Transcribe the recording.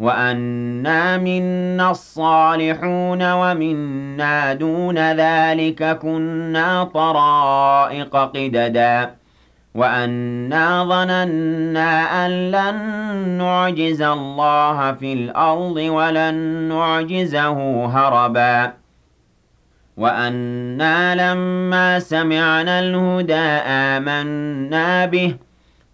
وأنا منا الصالحون ومنا دون ذلك كنا طرائق قددا وأنا ظننا أن لن نعجز الله في الأرض ولن نعجزه هربا وأنا لما سمعنا الهدى آمنا به